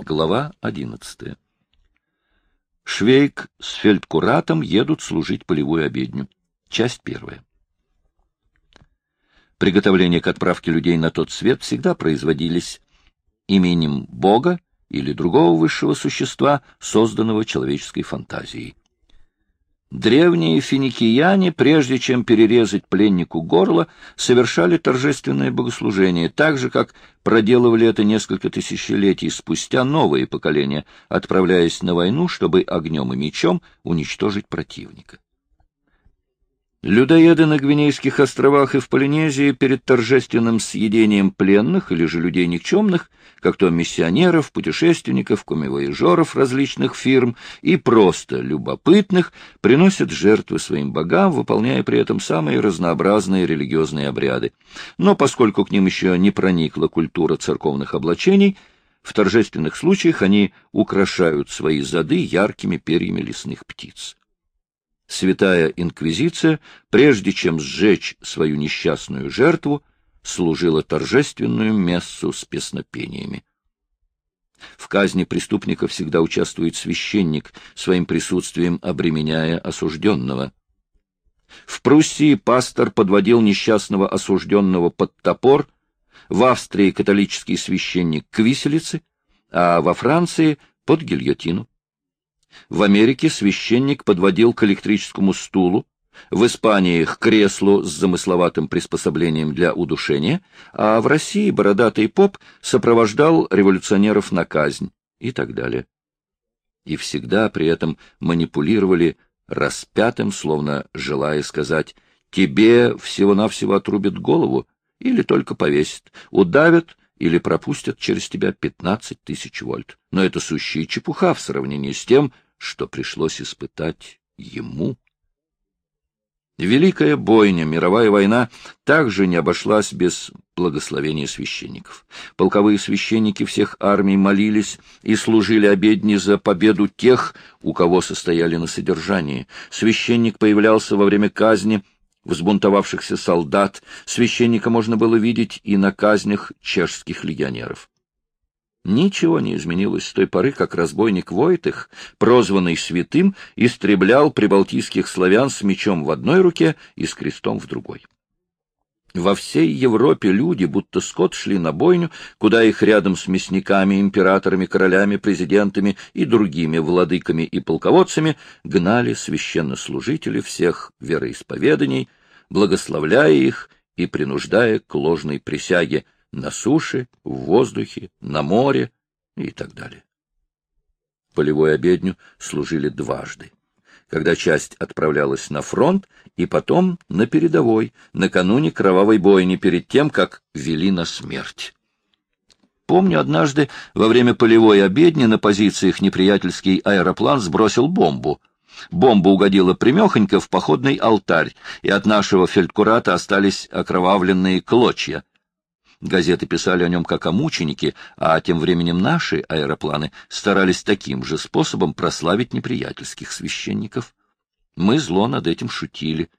Глава одиннадцатая. Швейк с фельдкуратом едут служить полевую обедню. Часть первая. Приготовления к отправке людей на тот свет всегда производились именем Бога или другого высшего существа, созданного человеческой фантазией. Древние финикияне, прежде чем перерезать пленнику горло, совершали торжественное богослужение, так же, как проделывали это несколько тысячелетий спустя новые поколения, отправляясь на войну, чтобы огнем и мечом уничтожить противника. Людоеды на Гвинейских островах и в Полинезии перед торжественным съедением пленных или же людей никчемных, как то миссионеров, путешественников, комивояжеров различных фирм и просто любопытных, приносят жертвы своим богам, выполняя при этом самые разнообразные религиозные обряды. Но поскольку к ним еще не проникла культура церковных облачений, в торжественных случаях они украшают свои зады яркими перьями лесных птиц. Святая Инквизиция, прежде чем сжечь свою несчастную жертву, служила торжественную мессу с песнопениями. В казни преступника всегда участвует священник, своим присутствием обременяя осужденного. В Пруссии пастор подводил несчастного осужденного под топор, в Австрии католический священник к виселице, а во Франции — под гильотину. В Америке священник подводил к электрическому стулу, в Испании — к креслу с замысловатым приспособлением для удушения, а в России бородатый поп сопровождал революционеров на казнь и так далее. И всегда при этом манипулировали распятым, словно желая сказать «тебе всего-навсего отрубят голову» или только повесят, удавят или пропустят через тебя 15 тысяч вольт. Но это сущая чепуха в сравнении с тем, что пришлось испытать ему. Великая бойня, мировая война, также не обошлась без благословения священников. Полковые священники всех армий молились и служили обедни за победу тех, у кого состояли на содержании. Священник появлялся во время казни — взбунтовавшихся солдат, священника можно было видеть и на казнях чешских легионеров. Ничего не изменилось с той поры, как разбойник Войтых, прозванный святым, истреблял прибалтийских славян с мечом в одной руке и с крестом в другой. Во всей Европе люди, будто скот, шли на бойню, куда их рядом с мясниками, императорами, королями, президентами и другими владыками и полководцами гнали священнослужители всех вероисповеданий, благословляя их и принуждая к ложной присяге на суше, в воздухе, на море и так далее. Полевой обедню служили дважды когда часть отправлялась на фронт и потом на передовой, накануне кровавой бойни, перед тем, как вели на смерть. Помню, однажды во время полевой обедни на позициях неприятельский аэроплан сбросил бомбу. Бомба угодила примехонько в походный алтарь, и от нашего фельдкурата остались окровавленные клочья. Газеты писали о нем как о мученике, а тем временем наши аэропланы старались таким же способом прославить неприятельских священников. Мы зло над этим шутили.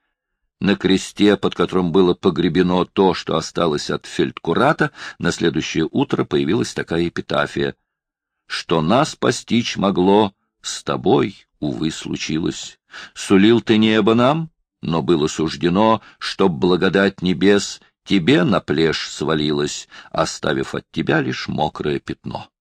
На кресте, под которым было погребено то, что осталось от фельдкурата, на следующее утро появилась такая эпитафия. «Что нас постичь могло, с тобой, увы, случилось. Сулил ты небо нам, но было суждено, чтоб благодать небес тебе на плешь свалилась, оставив от тебя лишь мокрое пятно.